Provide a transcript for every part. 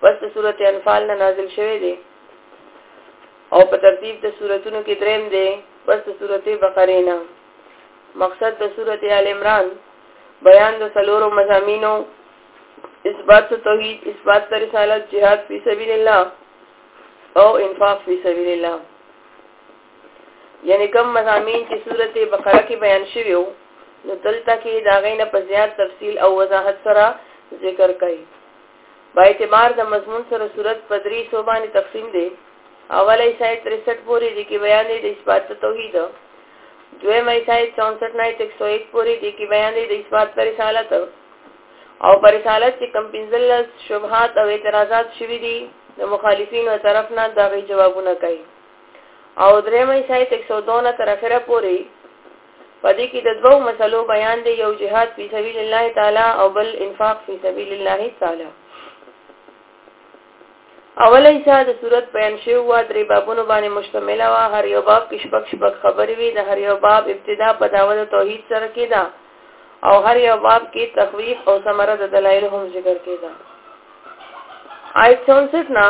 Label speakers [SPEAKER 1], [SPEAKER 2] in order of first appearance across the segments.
[SPEAKER 1] پس د سورته انفال نه نازل شوه دی او په ترتیب د سوراتونو کې دریم دی پس د سورته بقره نه مقصد د سورته ال عمران بیان د سلورو مزامینو اثبات توحید اثبات رسالت جهاد فی سبیل الله او انفاق فی سبیل الله یعنی کم مزامین چې صورت بقره کې بیان شوی وو نو دلته کې دا غینه په زیات تفصیل او وضاحت سره ذکر کړي په اعتبار د مضمون سره صورت په درې سو باندې تقسیم دی اوله ایسای 63 پورې د کې بیان دی د اثبات توحید دویم ایسای 64 نه 101 پورې د کې بیان دی د اثبات پر رسالت او پر رسالت چې کم پنځل شبهات او اعتراضات شوي دي د مخالفینو طرف نه دا غي جوابونه کوي او درېمه حصه یې تک سو دو نه تر اخره پورې په دې کې د دوو مسلو بیان دی یو جهاد فی سبیل الله تعالی او بل انفاق فی سبیل الله تعالی اوله حصہ د صورت بیان شوی و درې بابونو باندې مشتمل و هر یو باب کې شپږ شپږ خبرې وي د هر یو باب ابتدا په داوود توحید سره کېده او هر یو باب کې تخویف او ثمره د دلایل هم ذکر کېده آیت 64 نه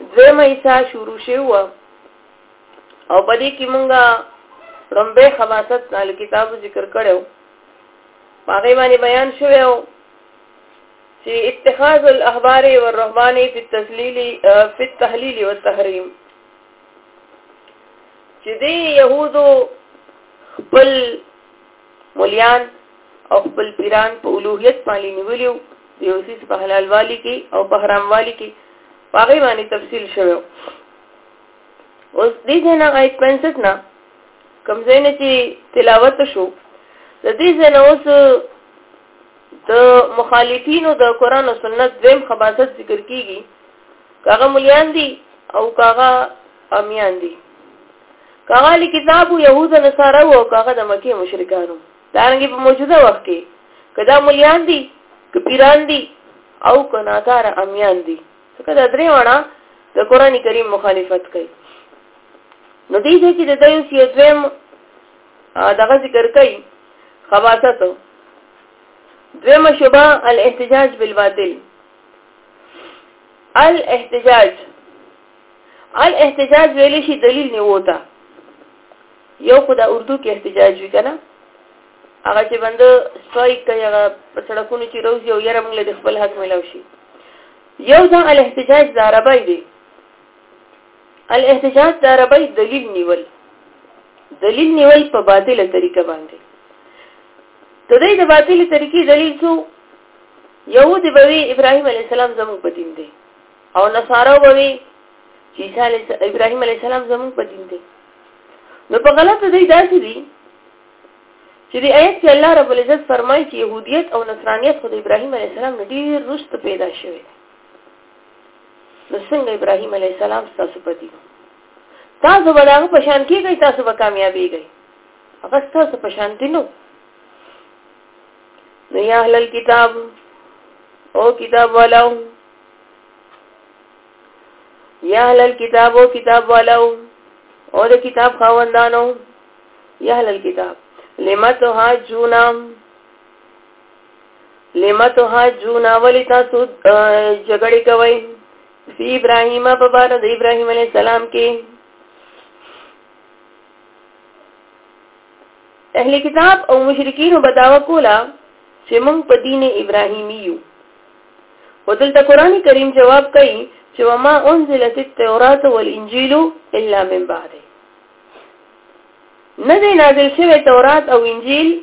[SPEAKER 1] دویمه حصہ شروع شوی و او په دې کې مونږه لومبه خباست نه کتاب ذکر کړو هغه باندې بیان شوی او چې اتخاذ الاحبار والرهبان فی التذلیل فی التحلیل والتحریم چې دې يهودو خپل مولیان او خپل پیران په الوهیت باندې نیولیو د یو سیس په حلال والی کې او په حرام والی کې پاغه باندې تفصیل شوی اوس دې جنا آیت 65 نه کوم ځای نه چې تلاوت شو د دې جنا اوس د مخالفینو د قران او سنت دیم خباست ذکر کیږي کاغه مليان دي او کاغه امیان دي کاغه له کتابو يهود نصارا او کاغه د مکه مشرکانو دا رنګ په موجوده وخت کې کدا مليان دي کپیران دي او کناکار امیان دي څنګه د درې وړه د قران کریم مخالفت کوي نو دې دې کې د دایو سی دویم دغه ذکر کوي خواصت دویم شوبه الاحتجاج بالباطل الاحتجاج الاحتجاج ویل شي دلیل نیو ته یو خو د اردو کې احتجاج وی کنه هغه چې بنده سټرایک کوي هغه په سړکونو چې روزي او یره موږ له خپل حق ملو شي یو دا الاحتجاج د عربی دی الاحتجاج د عربی دلیل نیول دلیل نیول په باطله طریقه باندې د دې د باطله طریقې دلیل څو یو دی بوي ابراهيم عليه السلام زموږ په دین دی او نصارو بوي چې عیسی علی ابراهیم علی السلام زموږ په دین دی نو په غلط دی داسې دي چې د آیت کې الله رب العزت فرمایي چې يهودیت او نصرانیت خو د ابراهیم علی السلام نه ډیر رست پیدا شوی نو څنګه ابراهیم علی السلام تاسو په دین تاسو به دغه په شان کېږئ تاسو به کامیابېږئ هغه تاسو په شان دي نو نو یا اهل الكتاب او کتاب والو یا اهل الكتاب او کتاب والو او د کتاب خاوندانو یا اهل الكتاب لما تهاجونا لما تهاجونا ولی تاسو جګړه کوي فی ابراهیم په بار د ابراهیم علی السلام کې اهل کتاب او مشرکین بداوا کولا چې موږ په دین ابراهیمی یو ودلته قران کریم جواب کوي چې وما انزلت التوراۃ والانجیل الا من بعد نه دی نازل شوی تورات او انجیل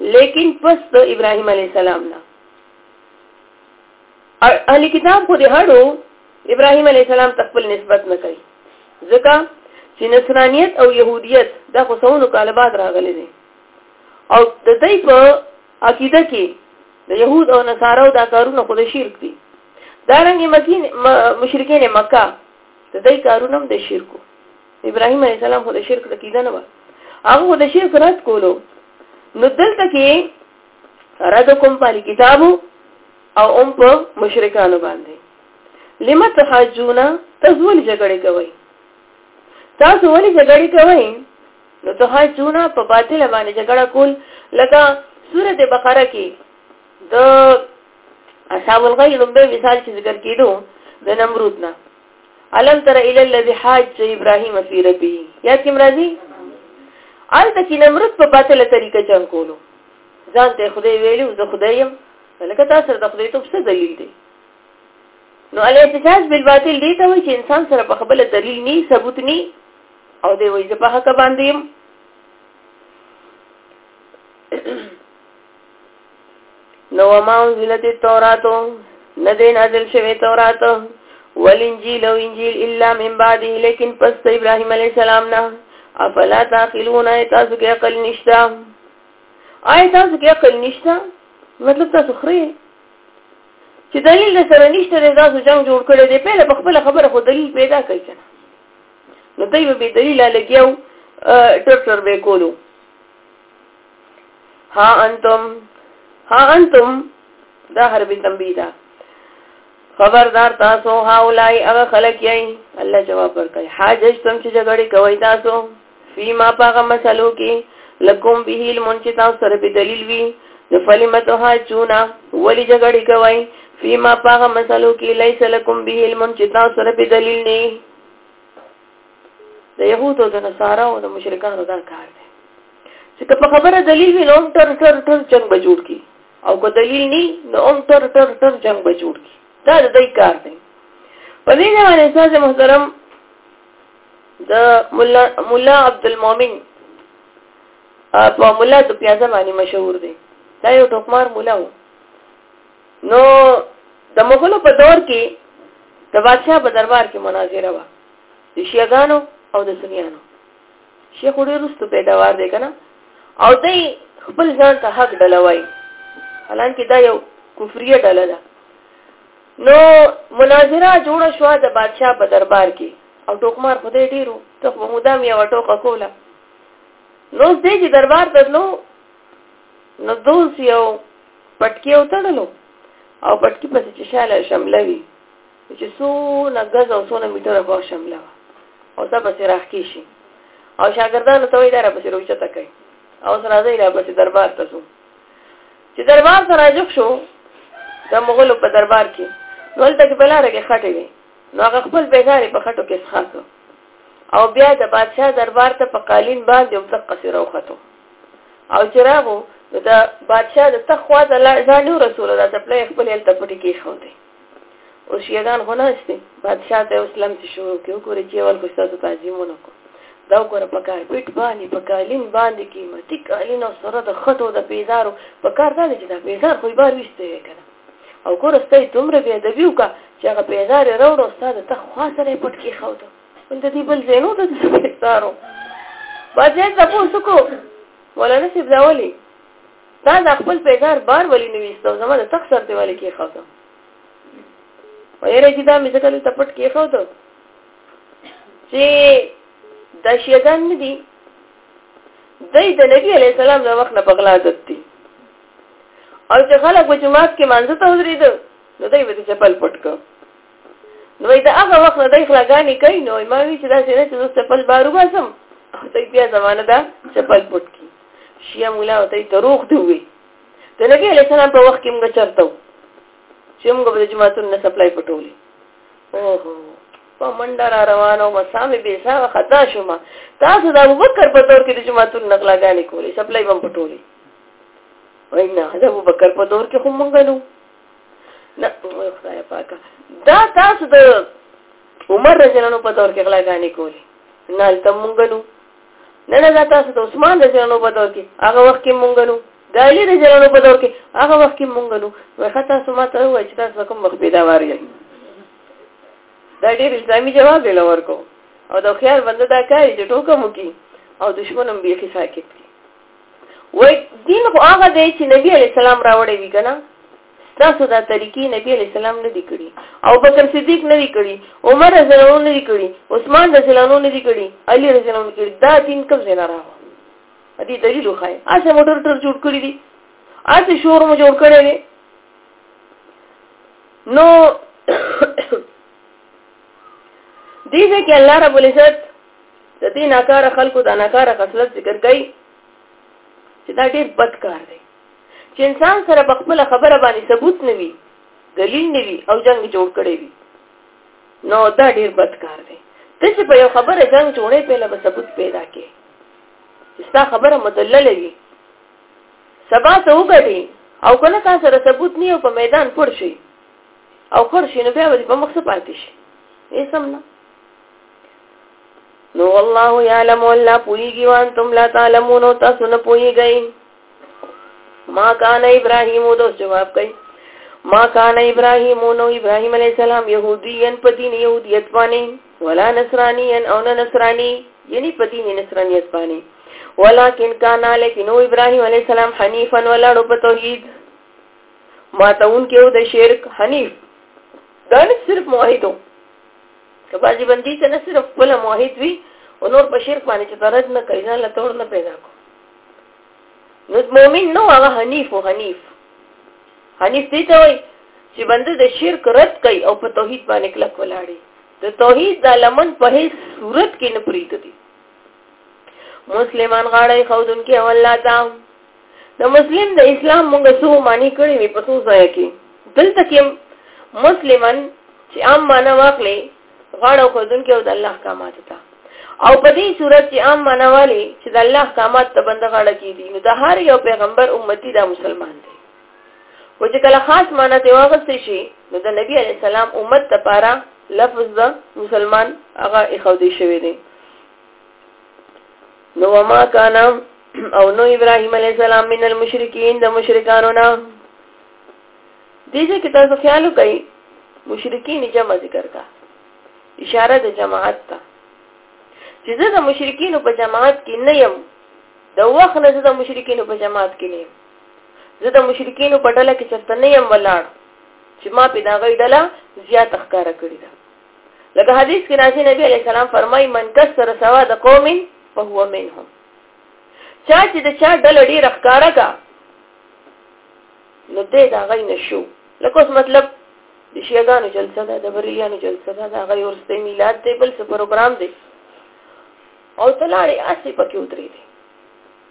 [SPEAKER 1] لیکن پس د ابراهیم علی السلام نه اهل کتاب خو د هړو ابراهیم علی السلام تخپل نسبت نه کوي ځکه چې نصرانیت او يهودیت دا خو څونو کال بعد راغلي دي او د دې په عقیده کې د يهود او نصارو دا کارونه خود شرک دي دا رنګ مکین مشرکین مکه د دې کارونه هم د شرکو ابراهيم عليه السلام خود شرک د کیده نه و هغه خود شرک رد کولو نو دلته کې رد کوم په کتابو او هم په مشرکانو باندې لما تحاجونا تاسو ولې جګړه کوي تاسو ولې جګړه کوي نو ته هر څونه په باطل باندې جګړه کول لکه سورته بقره کې د اصحاب الغی لومبه مثال چې ذکر کیدو د نمرود نه علم تر الى الذي حاج ابراهيم في ربي یا کوم راځي آل د کې نمرود په باطله طریقه جنگ کولو ځان ته خدای ویلو زه خدای يم لکه تاسو د خدای ته څه دلیل دی نو الاحتجاج بالباطل دی ته وایي چې انسان سره په خپل دلیل نه ثبوت نه او دی وایي زه په حق باندې يم نو ما انزلت التوراۃ نه دی نازل شوی تورات والانجیل او انجیل الا من بعده لیکن پس ابراهیم علی السلام نه افلا تعقلون تاسو کې عقل نشته آی تاسو کې عقل نشته مطلب تاسو خري چې دلیل سره نشته دا تاسو جنگ جوړ کړی دی په خپل خبره خو دلیل پیدا کوي کنه نو دوی به دلیل لګیاو ټرټر به کولو ها انتم ها انتم دا حرب تنبیه ده خبردار تاسو هاولای هغه خلک یې الله جواب ورکړي حاجج تم چې جګړه کوي تاسو فيما پاغه مسلو کې لکم به المن چې تاسو سره به دلیل وي نو فلمته حاجونا ولی جګړه کوي فيما پاغه مسلو کې ليس لکم به المن چې تاسو سره به دلیل نه د يهودو د نصارا او د مشرکانو دا کار دی چې په خبره دلیل وي نو تر تر تر جنگ به جوړ کی او که دلیل ني نو هم تر تر تر جنگ به جوړ کی دا د دې کار دی په دې ځای باندې استاد محترم د مولا مولا عبد المؤمن په مولا د پیازه باندې مشهور دی دا یو ټوکمار مولا و نو د مغولو په دور کې د بادشاہ په دربار کې مناظره و د شیعاګانو او د سنیانو شیخ وړي رستو پیداوار دی کنه او دای خپل ځان ته حق ډلوي حالانکه دا یو کفریه ډله ده نو مناظره جوړ شو د بادشاہ په دربار کې او ټوکمار خدای ډیرو ته په مدام یو ټوکه کوله نو دې چې دربار ته نو نو دوس یو پټکی او تړلو او پټکی پسې چې شاله شمله وي چې څونه غز او څونه میټر غو شمله او دا پسې راخکی شي او شاګردانو ته وایي دا را پسې روچه تکای او سره ځای را پسې دربار ته شو چې دربار ته راځو شو د مغولو په دربار کې نو تل کې بلاره کې خټې وي نو هغه خپل بیګارې په خټو کې ښخ او بیا د بادشاه دربار ته په قالین باندې هم تک قصې راوخته او چې راغو نو د بادشاه د تخت خوا ته ځان یو رسولو دا څپلۍ خپلې هلته پټې کېښودې اوس شیعګان خو ناست دي بادشاه ته اوس لمسې شروع کړي وګورئ چې اول خو ستاسو تعظیم ونه کړو دا وګوره په کارپېټ باندې په قالین باندې قیمتي قالین او سره د خټو د پیزارو په کار دا دی چې دا پیزار خو یې بار ویستی وی که نه او ګوره ستا یې دومره بېادبي وکړه چې هغه پیزار یې راوړو ستا د تخت خوا سره یې پټ کېښوده خپل د دې بل ځای نو د سارو باځه تاسو کو مولانا صاحب دا ولي دا د خپل پیدار بار ولي نو وستو زما د تخ سر دی ولي کې خو ته وایره چې دا مې ځکه ته پټ کې خو ته چې دا شیطان نه دی دای د نبی علی السلام د وخت نه بغلا عادت دي او چې خلک وجمعات کې مانځه ته ودرېدل نو دوی به چپل پټ کړ نو وای دا هغه وخت نه دای خلاګانی کوي نو ما وی چې دا سره چې زه خپل بارو باسم ته بیا زمانه دا چپل پټ کی شیا مولا ته دروغ دی وی د نبی علی سلام په وخت کې موږ چرته چې موږ به جماعتونو نه سپلای پټولې اوه په منډه را روانو مسامې به حساب خطا شوم تاسو د ابوبکر په دور کې د جماعتونو نقلاګانی کولې سپلای بم پټولې وینا د ابوبکر په دور کې هم موږ نو نه وای خدای پاکه دا تاسو د عمر رجنانو په دور کې غلاګانی کولی نه تل مونږنو نه نه تاسو د عثمان رجنانو په دور کې هغه وخت کې مونږنو د علی رجنانو په دور کې هغه وخت کې مونږنو وای خطا سما ته وای چې تاسو کوم وخت پیدا واری دا ډیر اسلامي جواب دی لور کو او د خيار بنده دا کوي چې ټوکه مو کی او دشمنم بیخي ساکت کی وای دین خو هغه دی چې نبی علی السلام راوړی وی کنه تاسو دا طریقې نبی علی السلام نه دی کړی او بکر صدیق نه دی کړی عمر رضی الله عنه نه دی کړی عثمان رضی الله عنه نه دی کړی علی رضی الله عنه کړی دا دین کوم ځای نه راغو دې دلیل وخای اسه موټر ټر جوړ کړی دی اسه شور مو جوړ کړی دی نو دې ځکه الله رب العزت د دې ناکاره خلکو دا ناکاره خصلت ذکر کوي چې دا ډېر بد کار دی چې انسان سره په خپل خبره باندې ثبوت نه وي دلیل نه وي او جنگ جوړ کړي وي نو دا ډېر بد کار دی ته چې په یو خبره جنگ جوړې په لبه ثبوت پیدا کې ستا خبره مدلل وي سبا ته وګړي او کله تا سره ثبوت نه او په میدان پړ شي او خور شي نو بیا ولې په مخ څه پاتې شي یې سم نه نو والله يعلم والله پويږي وان تم لا تعلمون او تاسو نه پويږئ ما کان ابراهيم او دوس جواب کوي ما کان ابراهيم نو ابراهيم عليه السلام يهوديا په دين يهوديت باندې ولا نصرانيا او نه نصراني یعنی په دین نصرانیت باندې ولکن کان لیکن ابراهیم علی السلام حنیفا ولړو په توحید ما تاون کې د شرک حنیف دا نه صرف موحدو که باجی بندي ته نه صرف خپل موحد وي او نور په شرک باندې چې درد نه کوي ځان له تور نه پیدا کو نو مؤمن نو هغه حنیف او حنیف حنیف دې ته وایي چې بنده د شرک رد کوي او په توحید باندې کلک ولاړي د توحید د لمن په هیڅ صورت کې نه پریږدي مسلمان غاړې خودونکو الله تعالی د مسلم د اسلام موږ څو معنی کړی وي په څو ځای کې دلته کې مسلمان چې عام معنا واخلي غاړه خودن کې او د الله احکامات ته او په دې صورت چې عام معنا والی چې د الله احکامات ته بنده غاړه کیږي نو د هر یو پیغمبر امتی دا مسلمان دی و چې کله خاص معنا ته واغستې شي نو د نبی علی السلام امت لپاره لفظ د مسلمان هغه اخودي شوی دی نو وما کان او نو ابراهيم عليه السلام من المشرکین د مشرکانو نه دې چې کې تاسو خیال وکړئ مشرکین جمع ذکر کا اشاره د جماعت ته چې زه د مشرکین په جماعت کې نه يم د وخت نه زه د مشرکین په جماعت کې نه يم زه د مشرکین په ډله کې چرته نه يم ولاړ چې ما په داغې ډله زیات ښکارا کړی ده لکه حدیث کې راځي نبی علی السلام فرمای من کسر سوا د قوم فهو منهم چا چې د چا ډله ډیر ښکارا کا نو دې دا غي نشو لکه اوس مطلب د شیعاګانو جلسه ده د بریلیانو جلسه ده دا غي ورسته میلاد دی بل څه پروګرام دی او تلاړې اسی پکې ودرې دي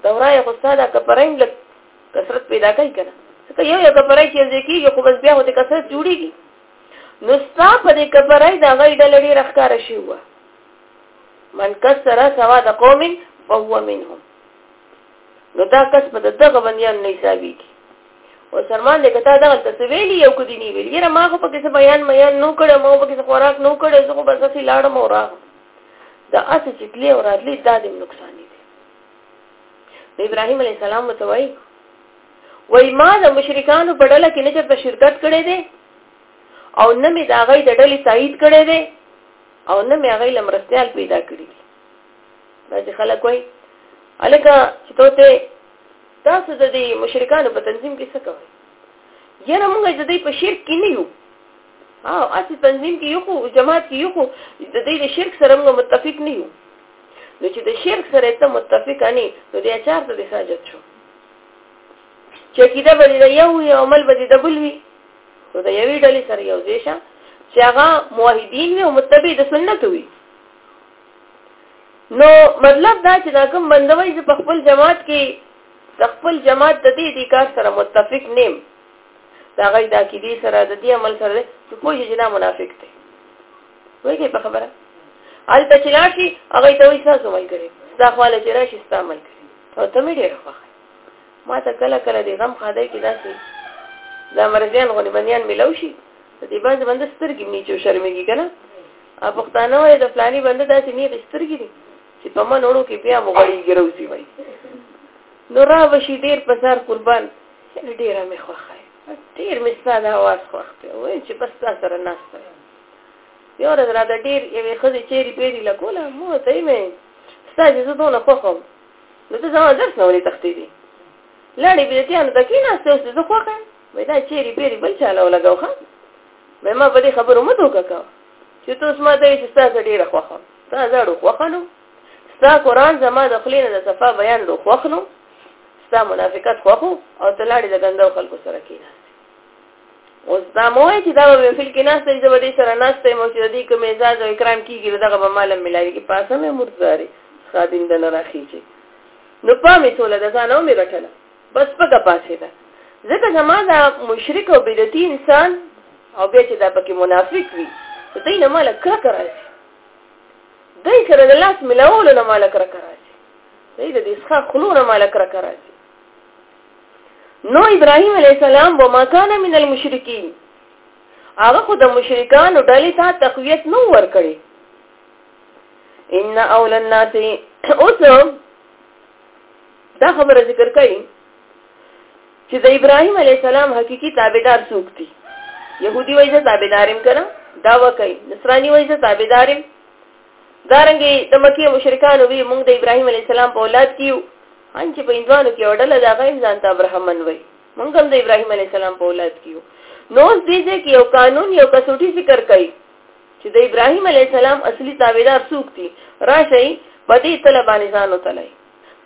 [SPEAKER 1] دورای خو ساده کپرایم لک کثرت پیدا کوي کنه څه یو یو کپرای چې ځکه یو خو بس بیا هته کثرت جوړیږي نو ستا په دې کفرای دا غي ډله ډېر ښکار شي و من کسر سوا د قوم فهو منهم نو دا کس په دغه بنديان نه حسابي کی او سرمان دې کته دا غلط څه ویلی یو کدی نی ویلی یره ما خو په کیسه بیان میان نو کړه ما په کیسه خوراک نو کړه زه خو بس اسی لاړم او راغ دا اس چې تلی او راتلی دا دې نقصان دی ابراهيم عليه السلام متوي وای ما د مشرکانو په ډله کې نه چرته شرکت کړی دی او نه مې د هغوی د ډلې تایید کړی دی او نه مې هغوی له مرستیال پیدا کړي دي دا چې خلک وایي هلکه چې ته ته تاسو د دې مشرکانو په تنظیم کې څه کوئ یاره موږ د دې په شرک کې نه یو او اسی تنظیم کې یو خو جماعت کې یو خو د دې د شرک سره موږ متفق نه یو نو چې د شرک سره ته متفق نه نو د اچار ته د ساجت شو چې کیده به د یو وي او عمل به د بل وي نو د یوې ډلې سره یو ځای شه چې هغه موحدین وي او متبع د سنت وي نو مطلب دا چې دا کوم بندوي چې په خپل جماعت کې د خپل جماعت د دې دي کار سره متفق نیم دا غي دا کې دي سره د دې عمل سره چې پوه شي نه منافق دی وایي په خبره ال تچلاشي هغه ته وایي تاسو ملګری دا خواله چې راشي تاسو ملګری او ته مې ډېر خوښ ما ته کله کله د غم خادای کې داسې دا مرزیان غونې بندیان ملو شي د دې باندې بنده سترګې مې چې شرمېږي که نه او پښتانه وایي د فلاني بنده داسې نیغې سترګې دي چې په من وړو کې بیا مو غړېږي روزي وایي نو را به شي ډېر په سر قربان ډېره مې خوښه ډېر مې ستا د اواز خوښ دی وایي چې بس تا سره ناسته یو ورځ راته ډېر یوې ښځې چیري پیري له کوله مو ورته ویمه ستا چې زه دونه خوښ وم نو ته زما درس نه ولې تښتېدې لاړې بیرتیانو ته کېناستې اوس زه خوښ یم وایي دا چیري پیري بل چا له ولګو ښه وایي ما په دې خبرو مه دوکه کوه چې ته اوس ما ته وایي چې ستا زه ډېره خوښ وم ستا زه ډو خوښ نو ستا قرآن زما د خولې نه د صفا بیان ډو خوښ نو ستا منافقت خوښ او ته لاړې د ګندو خلکو سره کېناستې اوس دا مو وایي چې دا به مې فیل کې ناسته وي زه به دې سره ناسته یم او چې د دې کوم اعزاز او اکرام کېږي دغه به ماله ملاوېږي په اسه مې مردارې خادم د نه راخېږي نو پا مې ټوله د ځانه ومې رټله بس پکه پاسې ده ځکه زما دا مشرک او بدعتي انسان او بیا چې دا پکې منافق وي نو دی نه ماله کرکه راځي دی سره د لاس ملاولو نه ماله کرکه راځي دی د دې څخه خلو نه ماله کرکه راځي نو ابراهيم عليه السلام وما كان من المشرکین هغه خو د مشرکانو ډلې ته تقویت نو ورکړي ان اول الناس اوس دا خبره ذکر کړي چې د ابراهيم عليه السلام حقيقي تابعدار څوک دي يهودي وایي چې تابعدارم کړه دا وکړي نصراني وایي چې تابعدارم دارنګه د مکه مشرکانو وی موږ د ابراهیم علی السلام په اولاد کې یو ان چې په اندوانو کې وړل دا غیم ځان ته ابراهمن وای موږ هم د ابراهیم علی السلام په اولاد کې یو نو دې دې کې یو قانون یو کسوټي ذکر کړي چې د ابراهیم علی السلام اصلي تابعدار څوک دي راشي په دې طلبانې ځان وتلای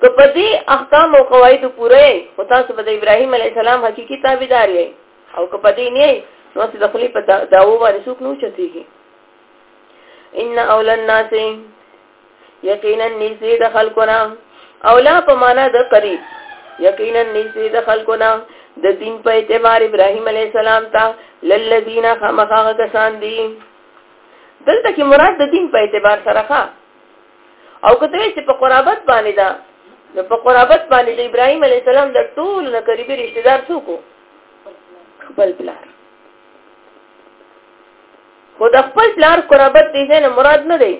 [SPEAKER 1] که په دې احکام او قواعد پوره او تاسو به د ابراهیم علی السلام حقيقي تابعدار یې او که په دې نه نو چې د خپل په داوو باندې څوک نو چتيږي ان اولا الناس یقینا نږدې د خلقنا اولا په معنا د قریب یقینا نږدې د خلقنا د دین په اعتبار ابراهیم علی السلام ته للذین خمخا کسان دي دلته کې مراد د دین په اعتبار سره ښه او کته چې په قرابت باندې دا نو په قرابت باندې د ابراهیم علی السلام د ټول نه قریبي رشتہ دار څوک خپل پلار خو د خپل پلار قرابت دې ځای نه مراد نه دی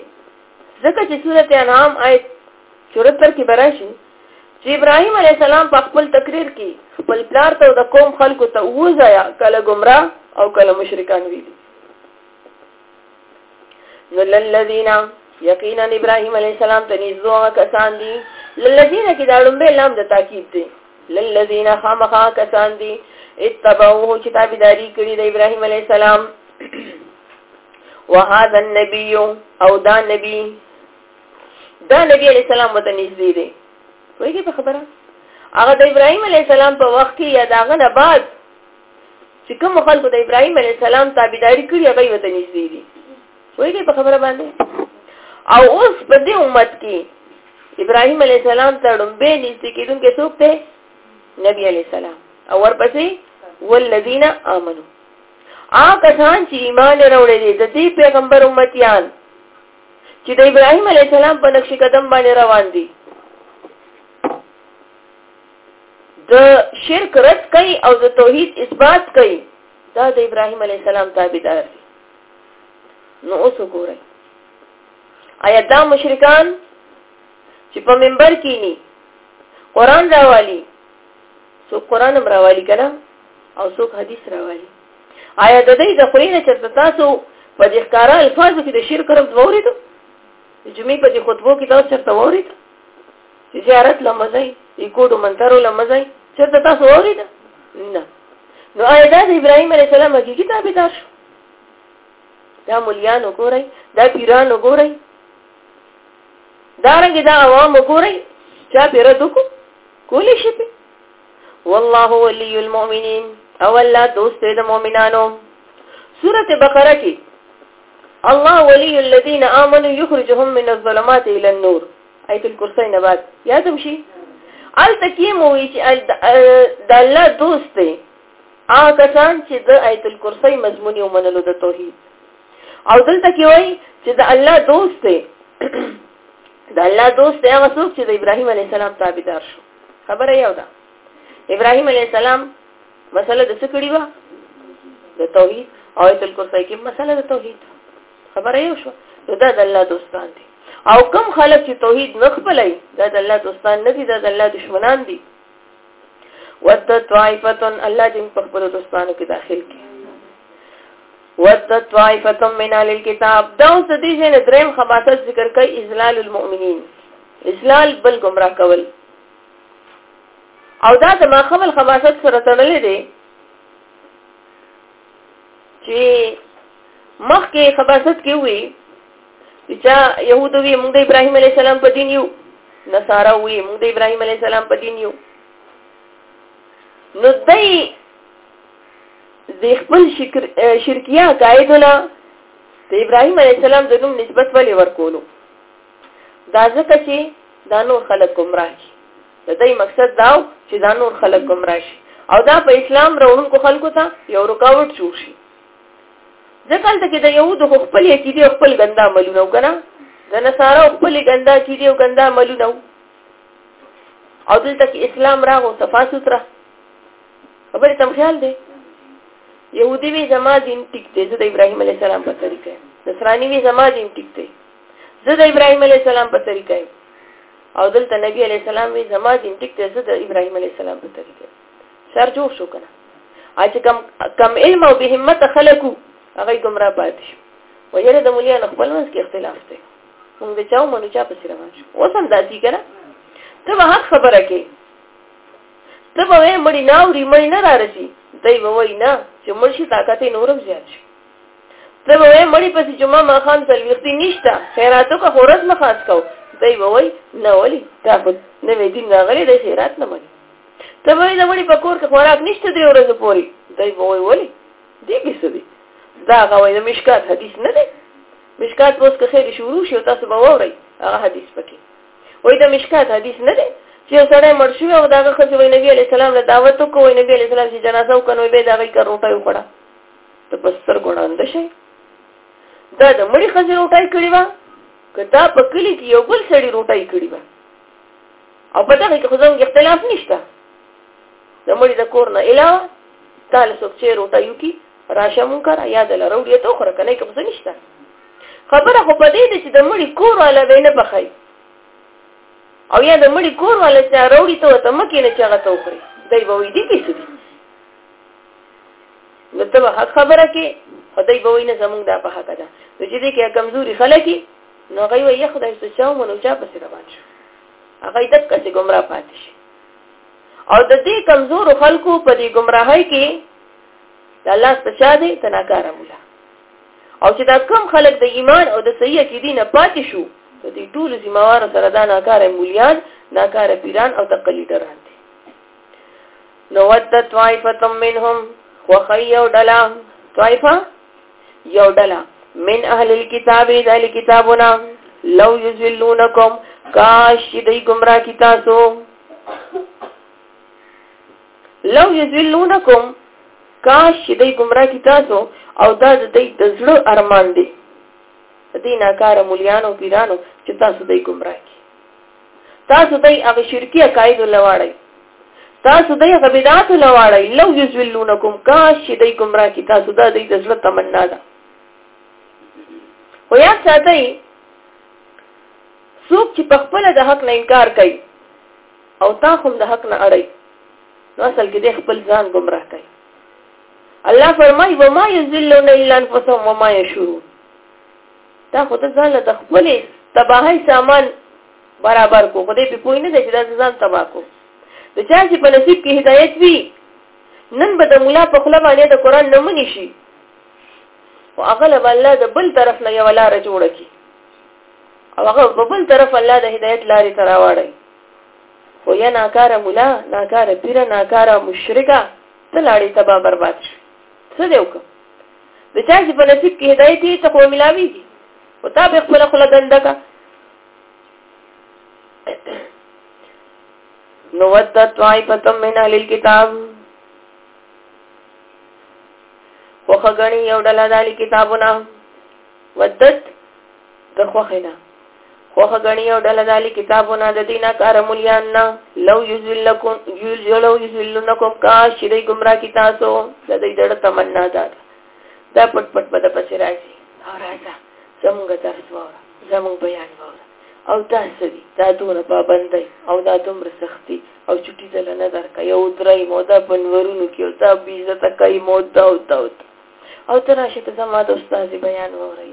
[SPEAKER 1] ځکه چې سورت انعام آیت چورتر کې براشي چې ابراهیم علی السلام په خپل تقریر کې خپل پلار ته د قوم خلکو ته وځایا کله گمراه او کله مشرکان ویلي نو للذین یقینا ابراهیم علی السلام ته نږدې کسان دي للذین کې دا لومبه لام د تاکید دی للذین خامخا کسان دي اتبعوه چې تابعداري کړې د ابراهیم علی السلام وهذا النبي او دا نبی دا نبی علی السلام وته نږدې دی وایي په خبره هغه د ابراهیم علی السلام په وخت کې یا داغه نه بعد چې کوم خلکو د ابراهیم علی السلام تابعداري کړې هغه وته نږدې دي ویږي په خبره باندې او اوس په دې امت کې ابراهيم عليه السلام ته ډمبه نږدې کېدونکې څوک دی نبی عليه السلام او ورپسې والذین آمنو آ کسان چې ایمان راوړې دي د دې پیغمبر امتیان چې د ابراهيم عليه السلام په نقش قدم باندې روان دي د شرک رد کوي او د توحید اثبات کوي دا د ابراهيم عليه السلام تابعدار دي نو اوس وګورئ آیا دا مشرکان چې په منبر کینی قران راوالی سو قران هم راوالی کنه او سو حدیث راوالی آیا د دې د خورینه چې تاسو په دې ښکارا الفاظو کې د شرک رب ووري ته جمعې په دې خطبو کې تاسو چرته ووري ته زیارت لمزای یکوډو منترو لمزای چرته تاسو ووري ته نه نو آیا د ابراهیم علی السلام حقیقت به تاسو دا مليان وګورئ دا پیران وګورئ دا رنګ دا عوام وګورئ چا پیره دکو کولی شي په والله ولي المؤمنين او الله دوست د مؤمنانو سوره بقره کې الله ولي الذين امنوا يخرجهم من الظلمات الى النور آیت الکرسی نه بعد یادم شي ال تکیم وی چې د الله دوست دی هغه کسان چې د آیت الکرسی مضمون یې ومنلو د توحید او دلته کې وایي چې د الله دوست دی د الله دوست دی هغه څوک چې د ابراهیم علی السلام تابعدار شو خبره یو ده ابراهیم علی السلام مسله د څه کړی و د توحید او آیت الکرسی کې مسله د توحید خبره یو شو دا د الله دوستان دي او کم خلک چې توحید نه خپلای دا د الله دوستان نه دي دا د الله دشمنان دي ود طائفتن الله جن په خپل دوستانو کې داخل کی ود طائفتن من اهل الكتاب دا اوس دې جن دریم خباثت ذکر کوي اذلال المؤمنین اذلال بل گمراه کول او دا د ما خپل خباثت سره تړلې دي چې مخکې خباثت کې وي چې يهود وي موږ د ابراهيم عليه السلام په دین یو نصارا وي موږ د ابراهيم عليه السلام په دین یو نو دای د خپل شرکیا قائدونه د ابراهيم عليه السلام د نوم نسبت ولې ورکولو دا ځکه چې دا نور خلک گمراه شي د دې مقصد دا چې دا نور خلک گمراه شي او دا په اسلام راوړونکو خلکو ته یو رکاوټ جوړ شي ځکه هلته کې د یهودو خو خپلې عقیدې او خپل ګنده عملونه وو که نه د نصارو خپلې ګنده عقیدې او ګنده عملونه وو او دلته کې اسلام راغو صفا سوتره خبرې تم خیال دی یهودي وی زما دین ټیک دی زه د ابراهیم علی السلام په طریقه نصرانی وی زما دین ټیک دی زه د ابراهیم علی السلام په طریقه او دلته نبی علی السلام وی زما دین ټیک دی زه د ابراهیم علی السلام په طریقه سر جوړ شو کنه اج کم کم علم او به همت خلکو هغه ګمرا پاتې شو وجره د مولیا نه خپل منځ کې اختلاف دی موږ د چاو منو چا پس روان شو اوس هم داسي کنه ته به حق خبره کې ته به وې مړی نه او ریمړ نه راځي دای به وای نه چې مرشي طاقت نورم زیات شي ته به وې مړی پس جمعه ما خان تلويختي نشته خیراتو که خورز مخاص کو دای به وای نه ولي دا خو نوې دین راغلي د خیرات نه مني ته وایې د مړي په کور کې خوراک نشته درې ورځې پورې دی به وایي ولې دې کې څه دي دا هغه وایي د مشکات حدیث نه دی مشکات اوس که خیر شروع شي او تاسو به واورئ هغه حدیث پکې وایي د مشکات حدیث نه دی چې سړی مړ شوی او دغه ښځې وایي نبي علیه السلام له دعوت وکړو وایي نبي علیه السلام چې جنازه وکړه نو به یې د هغوی کار روټۍ وخوړه ته په سترګو ړانده شئ دا د مړي ښځې روټۍ کړې وه که دا په کلي کې یو بل سړي روټۍ کړې وه او په دغه کې خو زموږ اختلاف نشته د مړي د کور نه علاوه تاله څوک چې روټه یو کی راشه مونږ کرا یاد لرو دې ته خره کنه کوم څه نشته خبره خو په دې ده چې د مړي کور ولا وینه بخای او یا د مړي کور ولا چې راوړي ته ته مکه نه چاغه ته وخري دای به وې دې کې څه دي نو ته خبره کې خدای به وینه زمونږ د په حق ده نو چې دې کې کمزوري خلک نو هغه وایي خدای څه چا ومنو چا پسې روان شو هغه دک چې گمراه پاتې شي او د دې کمزور خلکو په دې گمراهۍ کې د الله څه چا دی تناکار مولا او چې دا کم خلک د ایمان او د صحیح عقیدې نه پاتې شو د دې ټول ذمہوار سره دا ناکاره مولیان ناکاره پیران او تقلیدران نو ود طائفه منهم خوخی یو ډلا طائفه یو ډلا من اهل الكتاب د اهل کتابنا لو یذلونکم کاش چې دوی گمراه کی تاسو لو یذلونکم کاش چې دوی گمراه کی تاسو او دا د دوی د زړه ارمان دی دې ناکاره مليانو پیرانو چې تاسو دوی گمراه کی تاسو دای هغه شرکی عقاید لواړی تاسو دای هغه بدعات لواړی لو یذلونکم کاش چې دای گمراه کی تاسو دا دای د زړه تمنا ده خو یاد ساتئ څوک چې په خپل د حق نه انکار کوي او تا هم د حق نه اړي نو اصل کې د خپل ځان گمراه کوي الله فرمایي وما یذلون الا انفسهم وما یشعرون دا خو ته ځان له تخپلې تباهۍ سامان برابر کو خدای په پوی نه دی چې دا ځان تباه کو د چا چې په نصیب کې هدایت وي نن به د مولا په خله باندې د قران نه منی شي او اغلب الله د بل طرف نه یو لار جوړ کی او هغه په بل طرف الله د هدایت لارې ترا واړی خو یا ناکاره مولا ناکاره پیر ناکاره مشرکا ته لاړې تبا برباد شي څه دی وکړه د چا چې په نصیب کې هدایت یې ته خو ملاویږي او تا به خپل خپل دنده کا نو وت طائفه من اهل الكتاب خو خغنی یو ډله د کتابونه ودت د خوښې نه خوښه ګڼي او ډله دالي کتابونه د دې ناکاره ملیان نه لو یذلنکم کاش چې دوی ګمراه کي تاسو د دوی دړه تمنا ده دا پټ پټ به د پسې راځي او راځه زمونږ درس وره زمونږ بیان وره او دا سوي دا دونه پابندي او دا دومره سختي او چټي دل نه درکا یو درای مو دا بنورونو کې او دا بیزه تکای مو دا او دا او تراشه ته زما د استاد بیان وره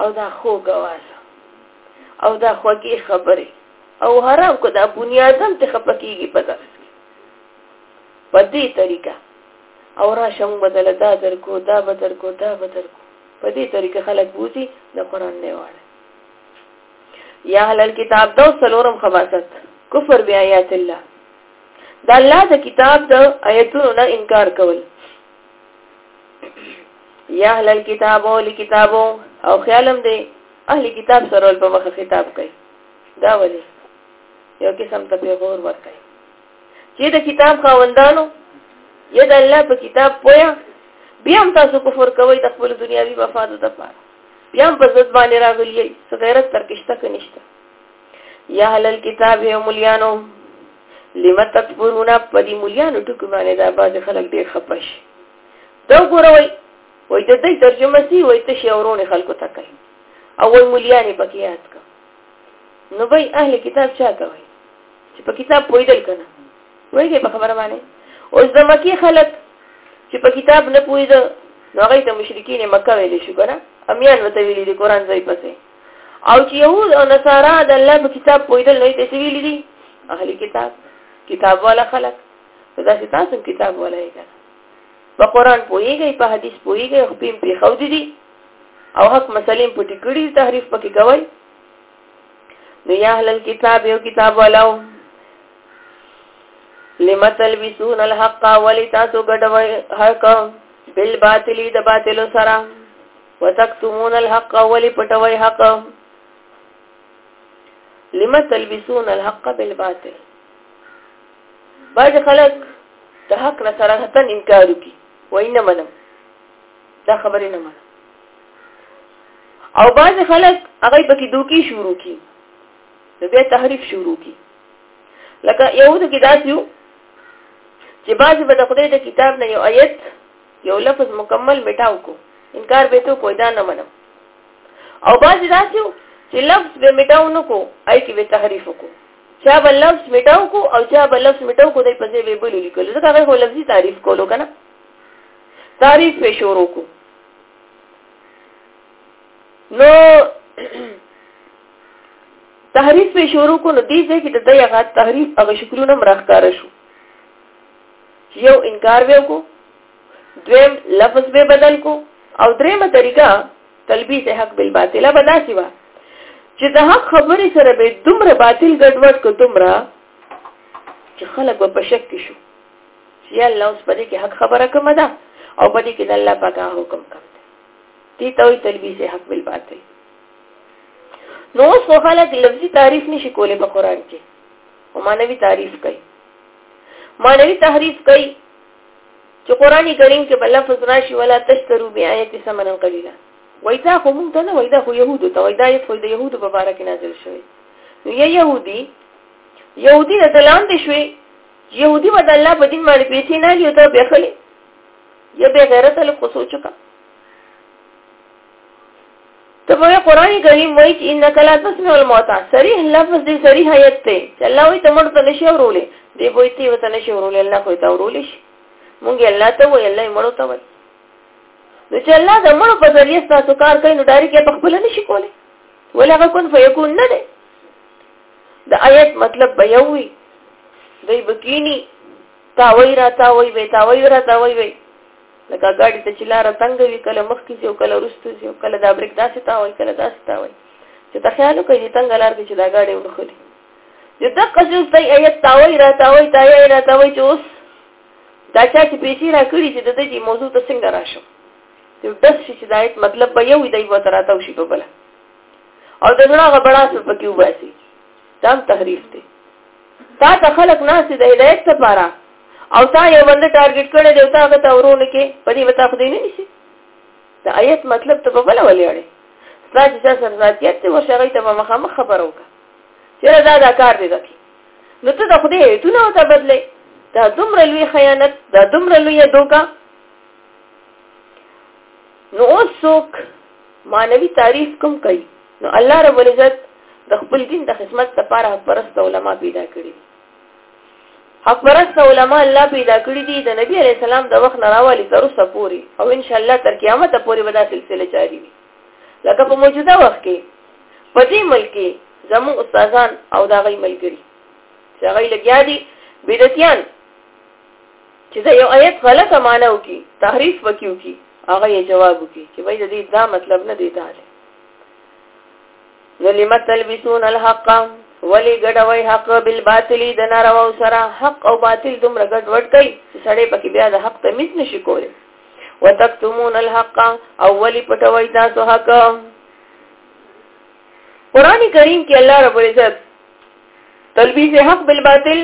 [SPEAKER 1] او دا خو غواز او دا خوږی خبره او حرام کو دا بنیادم ته خپکیږي په درس کې په دې طریقه او را شم بدل دا در کو دا بدر کو دا بدر کو په دې طریقه خلک بوزي د قران نه واړه یا اهل کتاب دا سلورم خباست کفر بیاات الله دا الله د کتاب د آیتونو نه انکار کول یا اهل الكتاب او الكتاب او خیالم دی اهل کتاب سره په مخه خطاب کوي دا ولې یو قسم ته په غور ورکړي چې د کتاب خاوندانو یا د الله په کتاب پویا بیا هم تاسو کفر کوئ د خپل دنیاوي مفادو لپاره بیا هم په ضد باندې راغلی څه غیرت ترکشته کنيشته یا اهل الكتاب یو مليانو لم تکفرون په دې مليانو ټکو باندې دا باز خلک ډیر خپش دا ګوروي وای د دې ترجمه سي وای ته شي اورونه خلکو ته کوي او وای مليانې پکې یاد کا نو وای اهل کتاب چاته وای چې په کتاب پویدل کنه وایي په خبره باندې اوس د مکی خلک چې په کتاب نه پویده نو هغه ته مشرکین مکه ویل شو کنه امیان وته ویلي د قران ځای پسې او چې يهود او نصارا د الله په کتاب پوهېدل نه دي ویلي دي اهلي کتاب کتاب والا خلک دا چې تاسو کتاب والا یې کنه په قران پوهیږي په حدیث پوهیږي خو پیم پی خو دي او حق مسلم په ټکړي تحریف پکې کوي نو یا اهل الكتاب یو کتاب والاو لمتل بسون الحق ولتاسو ګډوي حق بالباطل د باطل سره وتکتمون الحق ولی پټوي حق لما تلبسون الحق بالباطل بعض خلک د حق نه صراحتا انکار کوي وای نه منم دا خبره نه منم او بعض خلک هغه پکې دوکي شروع کی نو بیا تحریف شروع کی لکه یو د کتاب یو چې بعض به د خدای د کتاب نه یو آیت یو لفظ مکمل میټاو کو انکار به تو کوی دا نه منم او باز داسیو چې لفظ به میټاو نه کو آی کې به تحریف کو چا به لفظ میټاو کو او چا به لفظ میټاو کو دای په ځای به بل لیکل ځکه هغه خو لفظي تعریف کولو کنه تعریف به شروع کو نو تحریف به شروع کو نو دې ځکه چې د دغه تحریف هغه شکلونه مرخ کار شو یو انکار به کو دویم لفظ به بدل کو او دریمه طریقه تلبیس حق بالباطل بدا سیوا چې د حق خبرې سره به دومره باطل ګډوډ کو دومره چې خلک به په شک کې شو چې الله اوس په دې کې حق خبره کوم ده او په دې کې د الله پاک حکم کوم ده دې ته وي تلبیس حق بالباطل نو اوس خلک لفظي تعریف نشي کولای په قران کې او مانوي تعریف کوي مانوي تحریف کوي چې قران کریم کې بل لفظ راشي ولا تشترو بیاات ثمنا قلیلا وای دا خو مونږ ته نه وای دا خو يهودو ته وای دا یې فویده يهودو په باره کې نازل شوی نو یا يهودي يهودي نه دلان دي شوی يهودي بد الله په دین باندې پیسې نه لیو ته بخلي یا به غیرت له خصوصو کا ته په قران کریم وایي چې انک لا تسمع الموتى صریح لفظ دی صریح آیت دی چې الله وایي ته مړ ته نشي اورولې دی وایي ته وته نشي اورولې الله خو ته اورولې شي مونږ الله ته وایي الله مړ ته وایي نو چې الله د مړ په ذریعہ تاسو کار کوي نو ډایرک په خپل نشي کولای ولا غکن فیکون نه دی د آیت مطلب به یو وي دوی بکینی تا وای را تا وای وای تا وای را تا وای وای لکه ګاډي ته چې لاره تنګه وي کله مخکې ځي او کله وروسته ځي او کله دا بریک داسې تاوي کله داسې تاوي چې ته خیال وکړې دې تنګه لار کې چې دا ګاډي ونښلي د دقه چې اوس دی ایت تاوي را تاوي تاوي را تاوي چې اوس دا چا چې پیسې را کړي چې د دې موضوع ته څنګه راشم یو دس شي چې دا ایت مطلب به یو دی به تراته وشي په بل او د زړه غبړاس په کې وباسي دا تحریف دی تا ته خلک ناست د هدایت لپاره او تا یو بنده ټارګټ کړی دی او تا هغه ته ورونه کې په دې به تا خدای نه نیسي د آیت مطلب ته په بله ولیاړې ستا چې چا سره ذاتیت دی ورشه هغوی ته به مخامخ خبره وکړه چېره دا دا کار دی دکې نو ته د خدای ایتونه ورته بدلې دا دومره لوی خیانت دا دومره لویه دوکه نو اوس څوک معنوي تعریف کوم کوي نو الله رب العزت د خپل دین د خدمت لپاره حق پرست علما پیدا کړی دي حق پرست علما الله پیدا کړی دي د نبی علی السلام د وخت نه راوالي تر اوسه پوري او ان شاء الله تر قیامت پوري به دا سلسله جاری وي لکه په موجوده وخت کې په دې ملک کې زموږ استادان او دا غي ملګري چې غي لګیا دي بدعتيان چې دا یو آیت غلطه معنی وکي تحریف وکي وکي هغه یې جواب وکي چې وای د دې دا مطلب نه دی دا دی نو لم تلبسون الحق ولی ګډوي حق بالباطل د ناروا سره حق او باطل دومره ګډ وډ کوي چې سړی پکې بیا د حق تمیز نشي کولی وتکتمون الحق او ولی پټوي تاسو حق قران کریم کې الله رب العزت تلبیس حق بالباطل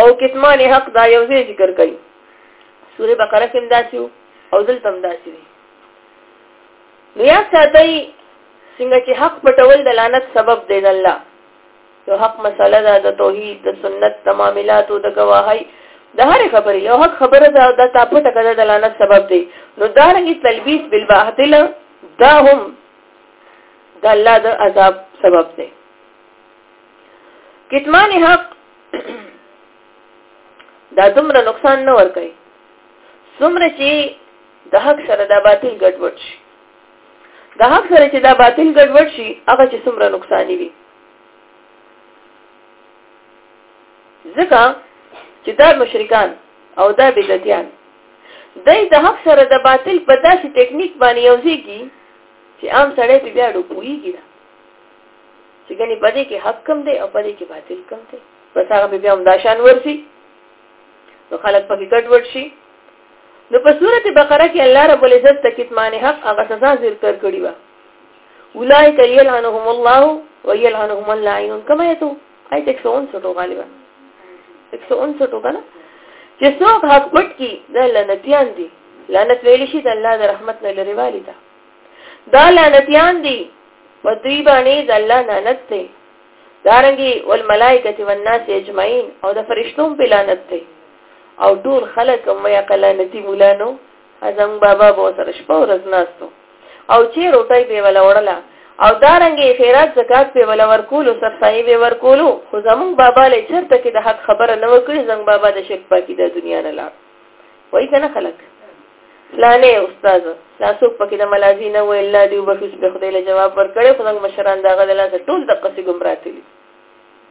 [SPEAKER 1] او کتمان حق دا یو ځای ذکر کړي سوره بقره کې هم داسیو او دلته هم داسیو نو یاد ساتئ څنګه چې حق پټول د لعنت سبب دی د الله یو حق مسله ده د توحید د سنت د معاملاتو د گواهی د هرې خبرې یو حق خبره ده او دا تا پټه کړه د لعنت سبب دی نو دا رنګي تلبیس بالباطل دا هم د الله د عذاب سبب دی کتمان حق دا دومره نقصان نه ور کوي څومره چې د حق سره دا باطل ګډوډ شي د حق سره چې دا باطل ګډوډ شي هغه چې څومره نقصان وي ځکه چې دا مشرکان او دا بدعتيان دای د حق سره د باطل په داسې ټیکنیک باندې یوځي کی چې عام سړی په بیا ډوبويږي دا چې ګنې پدې کې حق کم دی او پدې کې باطل کم دی پس هغه بیا هم داشان ورسي نو خلک پکې ګډوډ شي نو په سورته بقره کې الله رب العزت د کتمان حق هغه سزا ذکر کړی و اولئک یلعنهم الله ویلعنهم اللعینون کما یتو آیت 169 غالبا 169 کنه چې څوک حق پټ کی دا لعنتیان دي لعنت ویل شي د الله د رحمت نه لري والی دا دا لعنتیان دي په دوی باندې د الله لعنت دی دارنګي والملائکه والناس اجمعین او د فرشتو په لعنت دی او ټول خلک هم وایي هغه لعنتي ملا نو زموږ بابا به ورسره شپه ورځ ناست و او چې روټۍ به یې وله وړله او دارنګه یې خیرات زکات به وله ورکولو سرسایې به یې ورکولو خو زموږ بابا له چرته کې د حق خبره نه وکړي زموږ بابا د شرک پاکي د دنیا نه لاړ وایي که نه خلک فلانه استاد دا څوک پکې د ملازی نه ویل الله دی وبخښ به خدای له جواب ورکړي خو څنګه مشران دا غل لاس ټول د قصې ګمراه کړي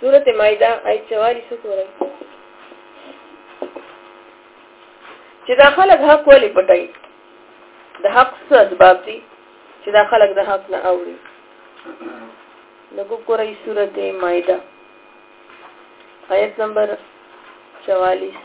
[SPEAKER 1] سورة مائده آیت 44 وګورئ چې دا خلک حق ولې پټای د حق څه اسباب دي چې دا خلک د حق نه اوري نو وګورئ سورة مائده آیت نمبر 44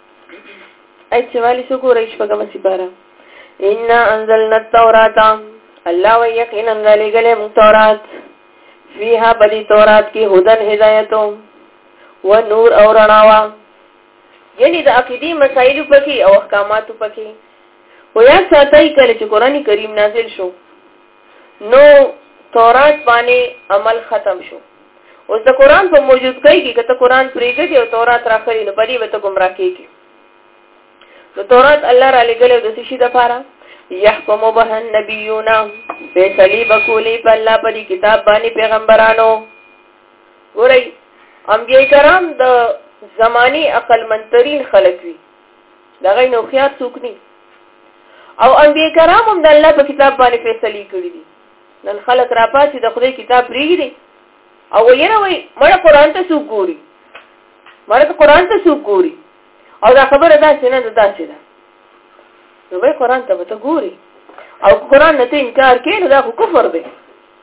[SPEAKER 1] اي سوالي سو ګورئ شپږمه سپاره ان انزلنا التوراة الله ويقينا ذلګل تورات فيها بدي تورات کې هدن هدايتو و نور او رڼاوا یعنی د عقیدی مسائل پکې او احکامات پکې و یا ساتای کله چې قرآنی کریم نازل شو نو تورات باندې عمل ختم شو اوس د قران په موجودګۍ کې کته قران پرېږدي او تورات راخري نو پدې به ته گمراه کیږي نو تورات الله را لګلو د سشي د پاره يحكم به النبيون فیصلی بکولی په الله په دې کتاب باندې پیغمبرانو ګورئ انبیای کرام د زمانی عقل منترین خلق وی دا غي نو خيار څوک نه او انبي کرام هم د الله په کتاب باندې فیصله کړې دي نن خلک را پاتې د خدای کتاب پریږدي او ویره وي مړ قران ته څوک ګوري مړ قران ته څوک ګوري او دا خبره دا څنګه ده دا څنګه نو به قران ته ته ګوري او قران نه ته انکار کوي نو دا خو کفر دی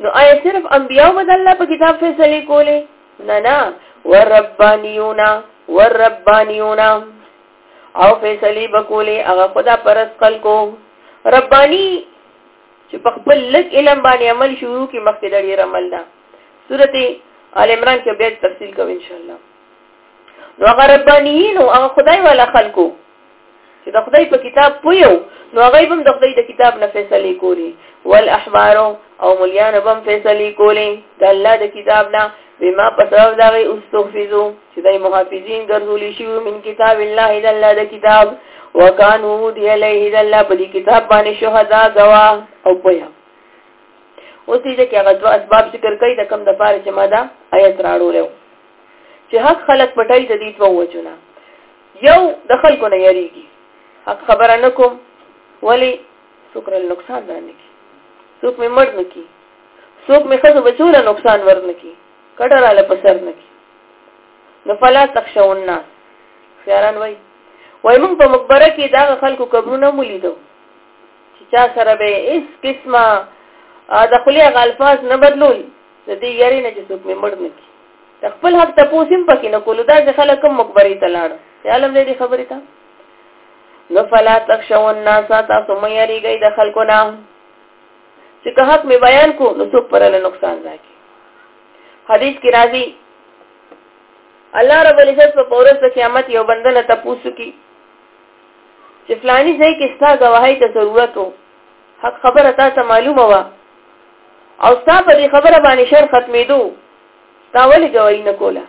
[SPEAKER 1] نو آیا صرف انبیاو بد الله په کتاب فیصله کوله نه نه وربانیون وربانیون او فیصله بکوله هغه خدا پرس خلکو ربانی چې په خپل لګ علم باندې عمل شروع کی مخکې د ډیر عمل دا سورته آل عمران کې بیا تفصیل کوو ان شاء الله نو هغه ربانیین او هغه خدای والا خلکو چې د خدای په کتاب پویو نو هغه هم د خدای د کتاب نه فیصله کولی ول احبار او مليان هم فیصله کولی د الله د کتاب نه بما پسرو دغه استغفزو چې دای محافظین ګرځول شي من کتاب الله د الله د کتاب وکانو دی علیه د الله په دې کتاب باندې شهدا غوا او پویا اوس دې کې هغه دوه اسباب ذکر کړي د کم د پاره چې ما دا آیت راړو له چې حق خلق پټای د دې دوه وجونه یو د خلکو نه یریږي حق خبره نه کوم ولی څوک رل نقصان نه نه کی څوک می مړ نه کی څوک می خزه بچوله نقصان ور نه کی کډه را لپسر نه کی نو فلا تخشوا الناس خیاران وای وای موږ په مقبره کې دا خلکو قبرونه مولیدو چې چا سره به اس قسمه د خلیه غالفاز نه بدلول د دې یاري نه چې څوک می مړ نه کی د خپل حق تپوس هم پکې نه کولو دا چې خلک هم مقبرې ته لاړ خیال هم دې خبرې ته نو فلا تخشوا الناس تاسو مې یریږئ د خلکو نه چې که حق مې بیان کو نو څوک پر له نقصان راکړي حدیث کې راځي الله رب العزت په پورس د قیامت یو بندل ته پوسو کی چې فلانی ځای کې ستا گواهی ته ضرورت وو حق خبره تا ته معلومه وه او ستا په دې خبره باندې شر ختمېدو تا ولې گواہی نه کوله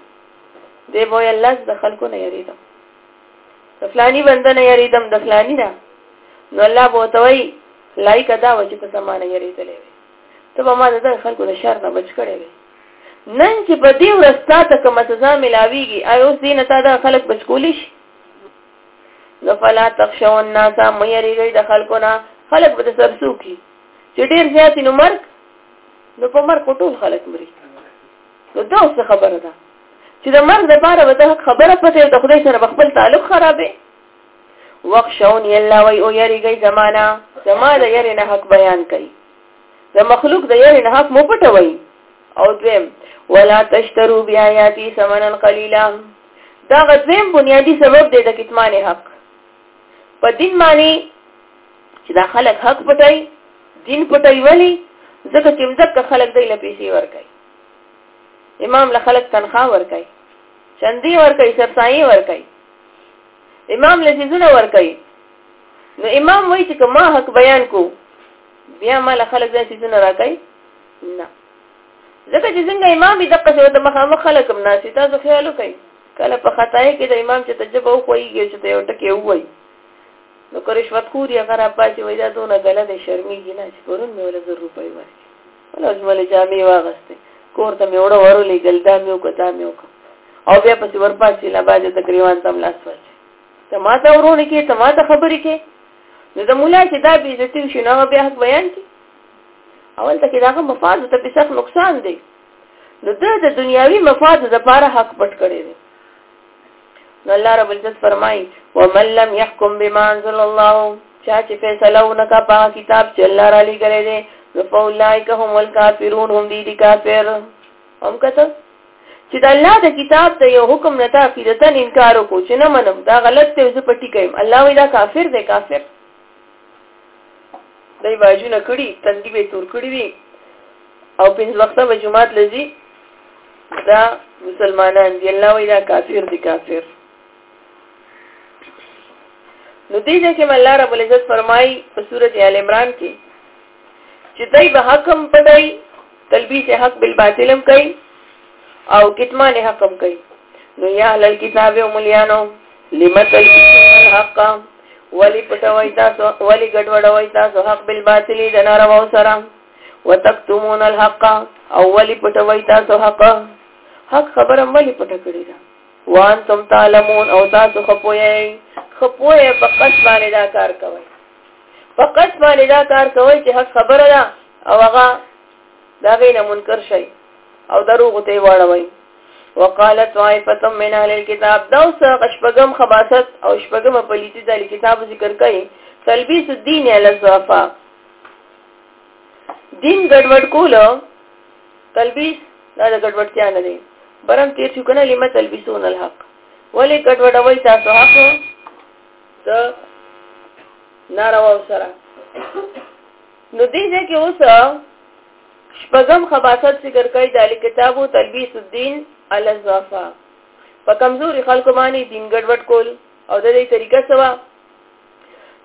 [SPEAKER 1] دی به الله د خلکو نه یریدم د فلانی بنده نه یریدم د فلانی نه نو الله به توي لایک دا و چې ته سمانه یریدلې وي ته به ما د خلکو د شر نه بچ کړې وي نن چې په دې ورځ تا ته کوم سزا ملاويږي آی اوس دې نه تا د خلک بچ کولی شي نو فلا تخشوا الناس مې یریږي د خلکو نه خلک به سرسو کی چې ډیر زیات نو مرګ نو په مرګ ټول خلک مري نو دا اوس خبره ده چې د مرګ لپاره به د خبره پته د خدای سره خپل تعلق خرابې وخشون یلا وی او یریږي زمانہ زما د یری نه حق بیان کوي د مخلوق د یری نه حق مو پټوي او دویم ولا تشترو بیااتی ثمنا قلیلا دا غزم بنیادی سبب دی د کتمان حق په دین معنی چې دا خلک حق پټای دین پټای ولی ځکه چې مزکه خلک دای له پیسې ورکای امام له خلک تنخواه ورکای چندی ورکای سرسایي ورکای امام له سيزونه ورکای نو امام وایي چې ما حق بیان کو بیا ما له خلک دای سيزونه راکای نه ځکه چې څنګه امام دې دقه شوی د مخامخ خلک هم ناسي تاسو خیال وکړئ کله په خدای کې د امام چې تجربه وکړي چې ته یو ټکی وایي نو که رشوت خور یې هغه راپاڅي وایي دا دونه ګله دی شرمېږي نه چې پرون مې وله زر روپۍ ورکړې وله اوس مې وله جامې واغستې کور ته مې اوړه ورولېږل دا مې وکړه دا مې وکړه او بیا پسې ورپاسې لا باجه د ګریوان ته هم لاس واچوي ته ما ته ورونه کې ته ما ته خبرې کې نو د مولا چې دا بې عزتي وشي نو هغه بیا حق بیان کړي اول ته کې دا هم مفاد ته په سخت نقصان دی نو د دنیاوي مفاد لپاره حق پټ کړی دی نو الله رب العزت فرمای ومن لم يحكم بما انزل الله چا چې فیصله ونکا په کتاب چې الله را لګلې دي نو فاولائک هم الکافرون هم دي دي کافر هم کته چې د الله د کتاب د یو حکم نه تا فیدتن انکار وکړو چې نه منم دا غلط دی زه پټی کوم الله وی دا کافر دی کافر دای واجونه کړي تندې به تور کړي وي او پنځ وخته به جمعات لذي دا مسلمانان دی الله وی دا کافر دی کافر نو دې ځکه الله رب العزت فرمایي په سورته ال عمران کې چې دای به حق هم پټای تلبیس حق بالباطل هم کوي او کتمان حق هم کوي نو یا اهل الكتاب او مليانو لم تلبسون الحق ولی پټوي تاسو ولی ګډوډوي تاسو حق بالباطل د ناروا سره وتكتمون الحق او ولی پټوي تاسو حق حق خبره ولی پټ کړی دا وان تم تعلمون او تاسو خپوي خپوي په قص باندې دا کار کوي په قص باندې دا کار کوي چې حق خبره ده او هغه دا غینه منکر شي او دروغ ته واړوي وقالت طائفه من اهل الكتاب دا اوس شپږم خباست او شپږم پلیتی د کتاب ذکر کوي تلبیس الدین علی الضعفاء دین ګډوډ کولو تلبیس دا د ګډوډتیا نه دی برم تیر شو کنه لمه تلبیسون الحق ولی ګډوډوي تاسو حق د نارواو سره نو دې ځکه اوس شپږم خباست ذکر کوي د کتابو تلبیس الدین علی الزوافه په کمزوري خلکو باندې دین ګډوډ کول او د دې طریقه سوا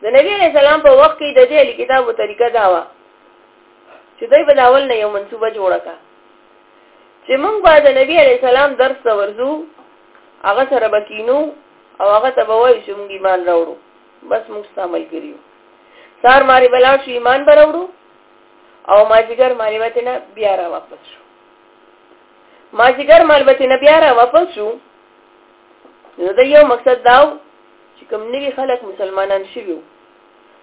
[SPEAKER 1] د نبی علیہ السلام په وخت کې د دې علی کتابو طریقه دا و چې دوی په اول نه یو منسوبه جوړه کا چې موږ به د نبی علیہ السلام درس ورزو هغه سره بکینو او هغه ته به وایو چې موږ ایمان راوړو بس موږ ستا ملګري یو سهار مارې به لاړ شو ایمان به راوړو او مازیګر مارې به نه بیا را واپس شو مازیګر مال به نه بیا را واپس شو نو دا یو مقصد داو چې کوم نوي خلک مسلمانان شوي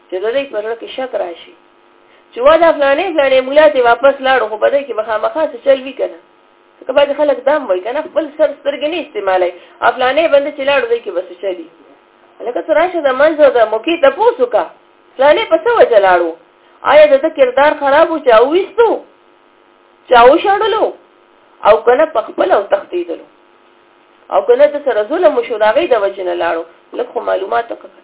[SPEAKER 1] چې د دې پر کې شک راشي چې ودا فلانه فلانه مولا ته واپس لاړو خو بده کې به خامخا څه چل وی کنه که باید خلک دام وای کنه خپل سر سترګې نه استعمالای افلانې بند چې لاړو دی کې بس چلی لکه سره شه د منځ د موکي ته پوسو کا فلانې په څه وجه لاړو آیا د کردار خراب و چا وستو چا وشړلو او کنه په خپل او تختیدلو او کنه د سره ظلم شو دا غي د وجنه لاړو لکه معلومات وکړه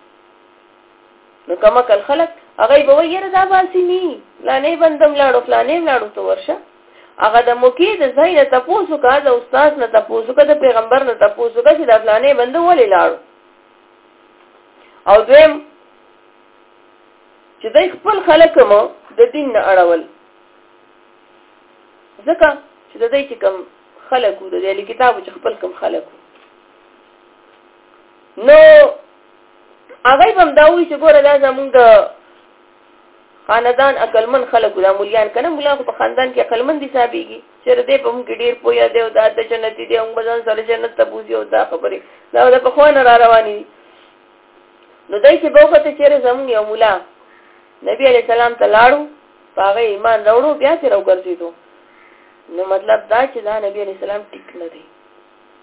[SPEAKER 1] نو کما کل خلق هغه به ویره دا باسي ني فلانې بندم لاړو فلانې لاړو تو ورشه هغه د مکی د ځای نه تاسو کا د استاد نه تاسو کا د پیغمبر نه تاسو کا چې د فلانې بند ولې لاړو او دویم چې دای خپل خلک مو د دین نه اړول ځکه چې د دې چې کم خلکو د دې کتابو چې خپل کم خلکو نو هغه هم دا وی چې ګوره دا زمونږ د خاندان عقلمن خلک دا مليان کنه مليان خو په خاندان کې عقلمن دي صاحبېږي چې دې په موږ ډیر پویا دی او دا د جنتی دی موږ ځان سره جنت ته بوزي او دا خبره دا د په خوانه را رواني دي نو دای چې بوخه ته چیرې زموږ یو مولا نبی علی سلام ته لاړو هغه ایمان راوړو بیا چې راو ګرځیدو نو مطلب دا چې دا نبی علی سلام ټیک نه دی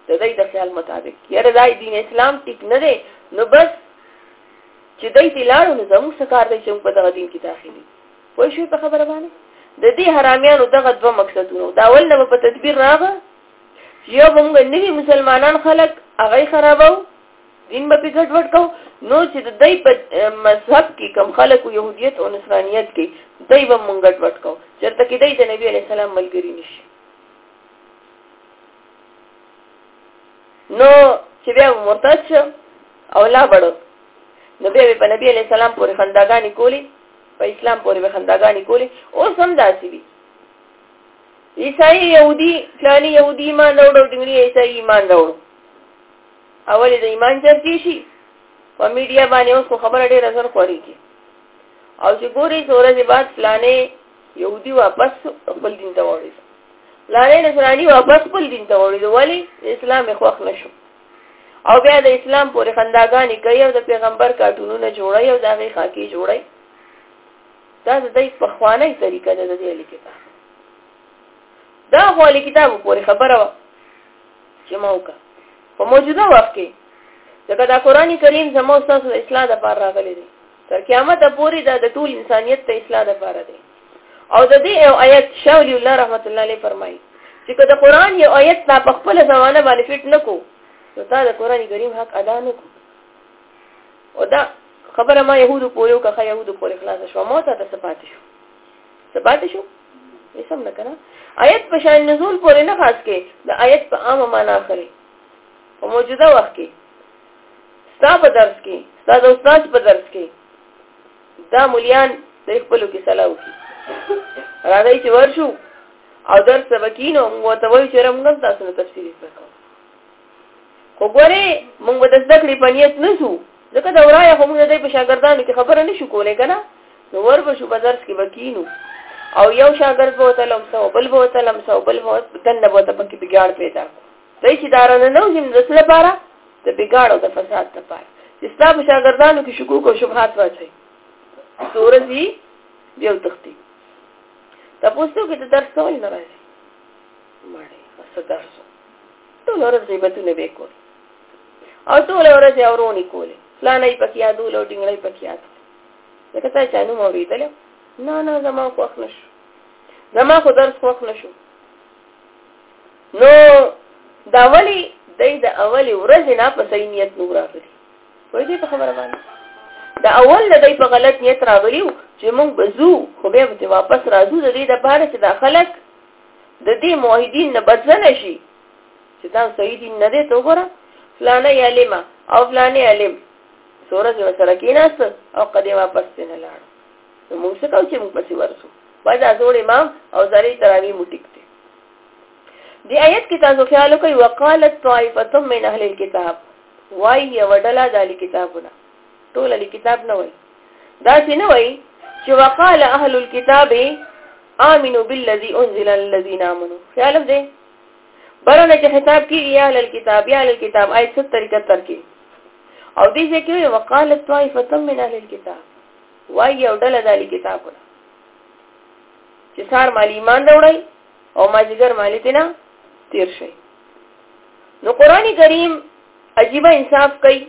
[SPEAKER 1] د دې د خیال مطابق یره دا دین اسلام ټیک نه دی نو بس چې دای ته لاړو نو زموږ څه کار دی چې موږ په دغه دین کې داخلي پوه شوې په خبره باندې د دې حرامیانو دغه دوه مقصدونه دا ول نه په تدبیر راغه یو موږ نوی مسلمانان خلک هغه خرابو دین به په ګډ وډ کو نو چې د دې په مذهب کې کم خلک او يهودیت او نصرانیت کې دای به موږ ګډ وډ کو چرته کې دای د نبی علی السلام ملګری نشي نو چې بیا مرتد شو او لا بړو نو بیا په نبی علی سلام پورې خنداګانی کولی په اسلام پورې به خنداګانی کولی او سم داسي وي عیسائی یهودی فلانی یهودی ایمان راوړو دنګری عیسائی ایمان راوړو اول د ایمان چرچی شي په میډیا باندې اوس خو خبره ډیره زر خوري کی او چې ګوري سورې د بعد فلانه یهودي واپس خپل دین ته وړي فلانه نصراني واپس خپل دین ته وړي ولی اسلام یې خوښ نشو او بیا د اسلام پورې خنداګانې کوي او د پیغمبر کارټونونه جوړي او دغه خاکي جوړي دا د دې په خوانه طریقه ده د دې لیکتا دا خو لیکتا پورې خبره و چې ما وکړه په موجوده وخت کې ځکه دا قران کریم زموږ تاسو د اصلاح لپاره راغلی دی تر قیامت پورې دا د ټول انسانیت ته اصلاح لپاره دی او د دې یو آیت شاولی الله رحمت الله علیه فرمایي چې که د قران یو آیت لا په خپل زمانه باندې فټ نکو نو تا د قران کریم حق ادا نکو او دا خبره ما يهودو پویو که خا يهودو پورې خلاص شو مو ته څه پاتې شو څه پاتې شو یې سم نه کنه آیت په شان نزول پورې نه خاص کې د آیت په عامه معنا اخلي په موجوده وخت کې ستاسو درس کې ستاسو استاد په درس کې دا مليان د خپلو کې سلام وکړي راځي چې ورشو او درس سبکینو موږ ته وایي چې موږ تاسو ته تفسیر وکړو خو ګوري موږ د زده کړې په نیت نه شو ځکه دا ورایه خو موږ د په شاګردانو کې خبره نشو کولای کنه نو ور به شو په درس کې بکینو او یو شاګرد به وته لمسو بل به وته لمسو بل به دنه به ته پکې بګیاړ پیدا کو دی چې دا رانه نه وځي نو د څه لپاره د بګاړ او د فساد لپاره چې ستا په شاګردانو کې شکوک او شبهات واچوي څو ورځې بیا وتښتي تاسو کې د درس څه وایي نه راځي مړی څه درس ټول ورځ غیبتونه به کول او ټول ورځ اورونی کولې فلانه پکې یادو لو ډنګړې پکې یادو لکه تا چانو مو ویدل نه نه زما خوښ نشو زما خو درس خوښ نشو نو دا ولی دای د اولی ورځ نه په صحیح نیت نور راغلی وای دې په خبره باندې دا اول د دې په غلط نیت راغلیو چې موږ بزو خو به به واپس راځو د دې د بار چې دا خلک د دې موحدین نه بدزن شي چې دا صحیح دین نه دی ته وګوره فلانه علم او فلانه علم سورج وسره کیناست او قدې واپس نه لاړ نو موږ څه کوو چې موږ پسې ورسو باید ازور امام او زری تراوی موټیک دی آیت کې تاسو خیال وکړئ وقالت طائفه من اهل الكتاب وای یو ډله د اهل کتابونه ټول اهل کتاب نه وای دا چې نه وای چې وقال اهل الكتاب امنوا بالذي انزل الذين امنوا خیال دې برنه چې خطاب کې یا اهل الكتاب یا اهل الكتاب آیت 70 71 کې او دې چې کې وقالت طائفه من اهل الكتاب وای یو ډله د اهل کتابونه چې سار مال ایمان راوړی او ماجیګر مالی تینا تیر شي نو قران کریم عجیب انصاف کوي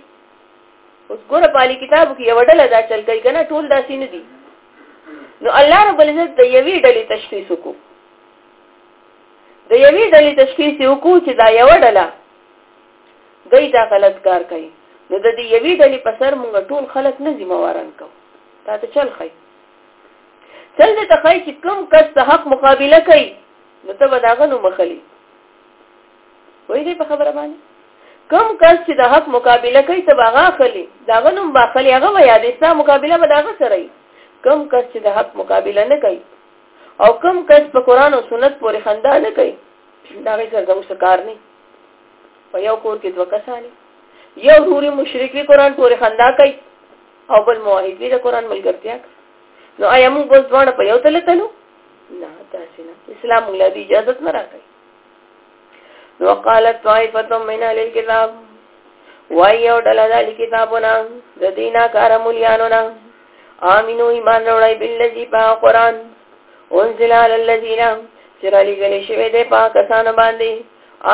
[SPEAKER 1] اوس ګوره پالي کتاب کې یو ډله دا چل کوي کنه ټول داسې نه دي نو الله رب العزت د یوې ډلې تشخیص وکړو د یوې ډلې تشخیص وکړو چې دا یو ډله دوی دا غلط کار کوي نو د دې یوې ډلې په سر مونږ ټول خلک نه ذمہواران کوو دا ته چل خی څنګه ته خای چې کوم کس د حق مقابله کوي نو ته به دا غنو مخلي وایي دې په خبره باندې کوم کس چې د حق مقابله کوي ته به هغه خلی دا غنو به خلی هغه وایي د اسلام مقابله به دا غ سره کوم کس چې د حق مقابله نه کوي او کوم کس په قران او سنت پورې خندا نه کوي دا غي سره زموږ کار نه په یو کور کې دوه کسانی یو ډوري مشرک وی قران پورې خندا کوي او بل موحد وي د قران ملګرتیا نو آیا موږ بس دواړه په یو تل تلو نه تاسو نه اسلام موږ له اجازه نه راکړي نو قالت طائفه من اهل الكتاب وای یو ډله د کتابونه د دینه کار مليانو نه امنو ایمان وروړی بالذي په قران انزل على الذين چرالی گلی شوی دی پا کسانو باندې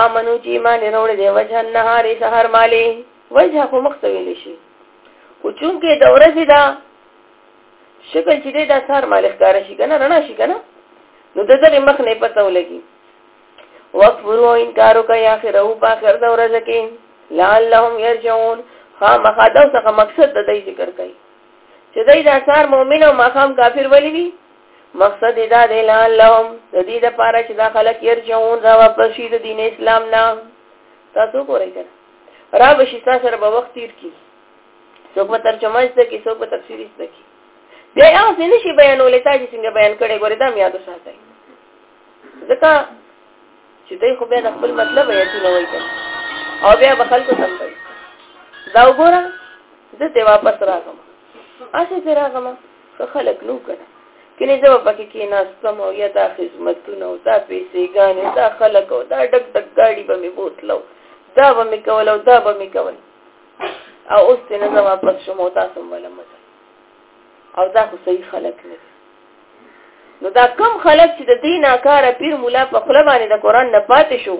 [SPEAKER 1] آمنو چی ایمان روڑ دی وجه نهاری سهر مالی وجه خو مختویلی شي خو چونکې د ورځې دا شکل چې دی دا سار مالک کار شي کنه رڼا شي کنه نو د دغه مخ نه پته ولګي وکفرو انکارو کوي اخر او په اخر د ورځې کې لعلهم يرجعون ها مخاده څخه مقصد د دې ذکر کوي چې دای دا سار مؤمن او مخام کافر ولي وي مقصد دا دی لعلهم د دې لپاره چې دا خلک يرجعون را واپس شي د دین اسلام نه تاسو وګورئ کنه را به شي تاسو سره به وخت تیر کی څوک به ترجمه زده کی څوک به تفسیر زده کی بیا هغه څه نشي بیانولای تا چې څنګه بیان کړي ګورې دا میادو ساتي ځکه چې دوی خو بیا د خپل مطلب یې ټول وایي او بیا به خلکو سم کوي دا وګوره زه ته واپس راغم اسه ته راغم ښه خلک نو کنه کله زه په کې کې ناستم او یا دا خدمتونه او دا پیسې ګان او دا خلک او دا ډک ډک گاډي به مې بوتلو دا به مې کول او دا به مې کول او اوس ته نه زما پس شم او تاسو ولا مزه او دا خو صحیح خلک نه نو دا کم خلک چې د دین اکاره پیر مولا په خپل باندې د قران نه پاتې شو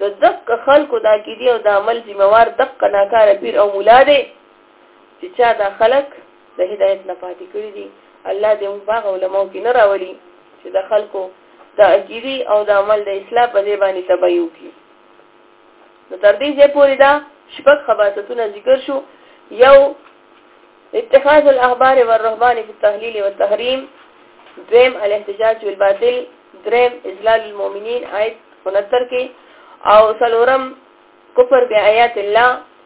[SPEAKER 1] د دک خلکو دا کې دی او د عمل ذمہوار دک ناکاره پیر او مولا دی چې چا دا خلک د هدایت نه پاتې کړی دي الله دې موږ باغ علماو کې نه راولي چې د خلکو د عقیدی او د عمل د اصلاح په ځای باندې تبعی وکړي نو تر دې ځای پورې دا شپږ خباستونه ذکر شو یو اتخاذ الاحبار والرهبان في التهليل والتحريم دویم الاحتجاج بالباطل دریم اذلال المؤمنین آیت 69 کې او سلورم کفر بیاات الله